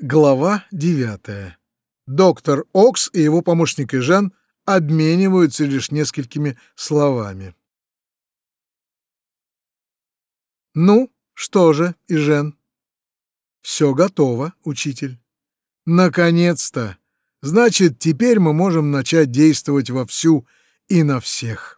Глава 9. Доктор Окс и его помощник Ижен обмениваются лишь несколькими словами. Ну, что же, Ижен? Все готово, учитель. Наконец-то! Значит, теперь мы можем начать действовать вовсю и на всех.